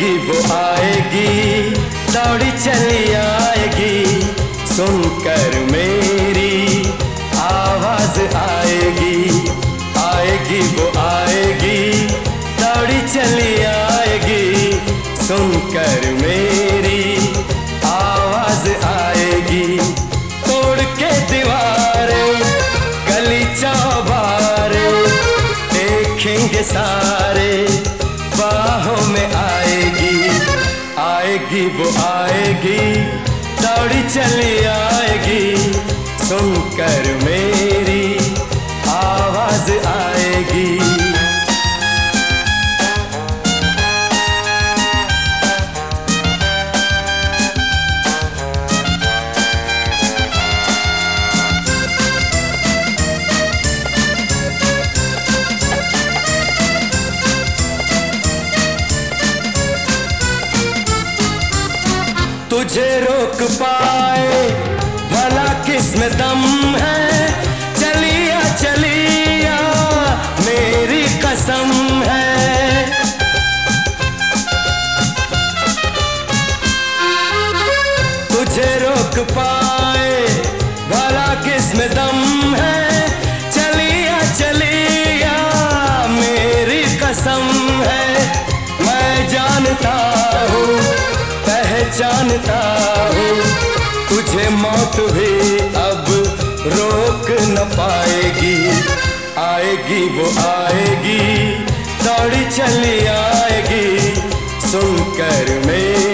वो आएगी, दौड़ी चली आएगी। सुनकर मेरी आवाज़ आएगी आएगी, वो आएगी, दौड़ी चली आएगी। सुनकर मेरी आवाज़ आएगी। तोड़ के दीवार, गली चौबार, देखेंगे सारे बाहों में आएगी आएगी वो आएगी दौड़ी चली आएगी सुनकर मेरी तुझे रोक पाए। भला किसमें दम है? चलिया चलिया, मेरी कसम है। तुझे रोक पाए। भला किसमें दम है? पहचानता हूँ। तुझे मौत भी अब रोक न पाएगी। आएगी वो आएगी, दौड़ी चली आएगी। सुनकर मेरी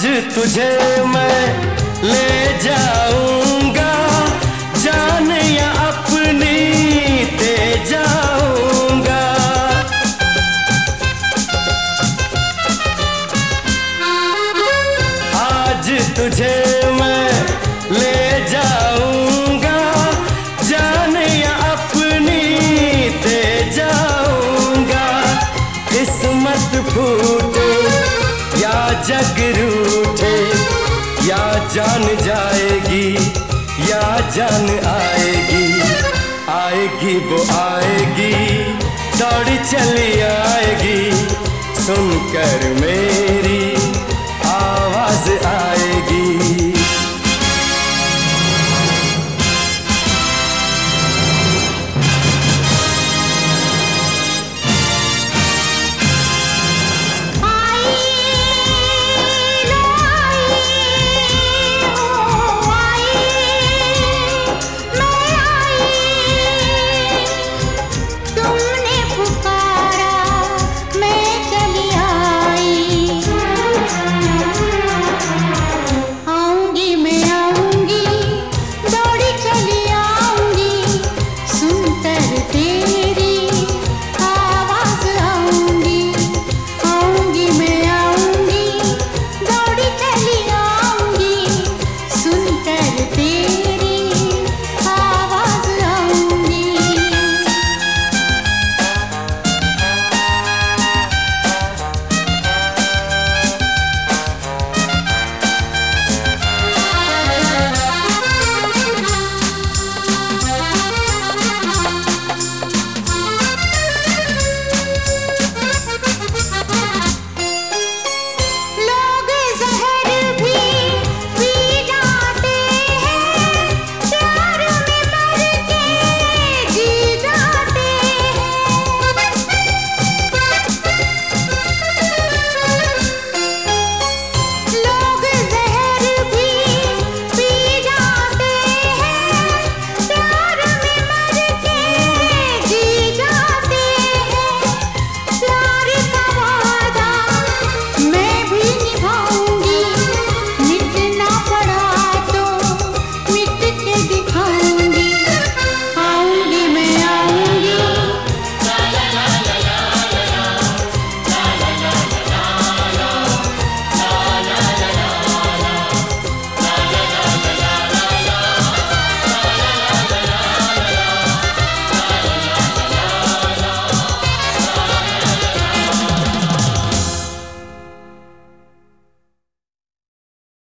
आज तुझे मैं ले जाऊँगा जान जाएगी या जान आएगी। आएगी वो आएगी दौड़ी चली आएगी। सुनकर मेरी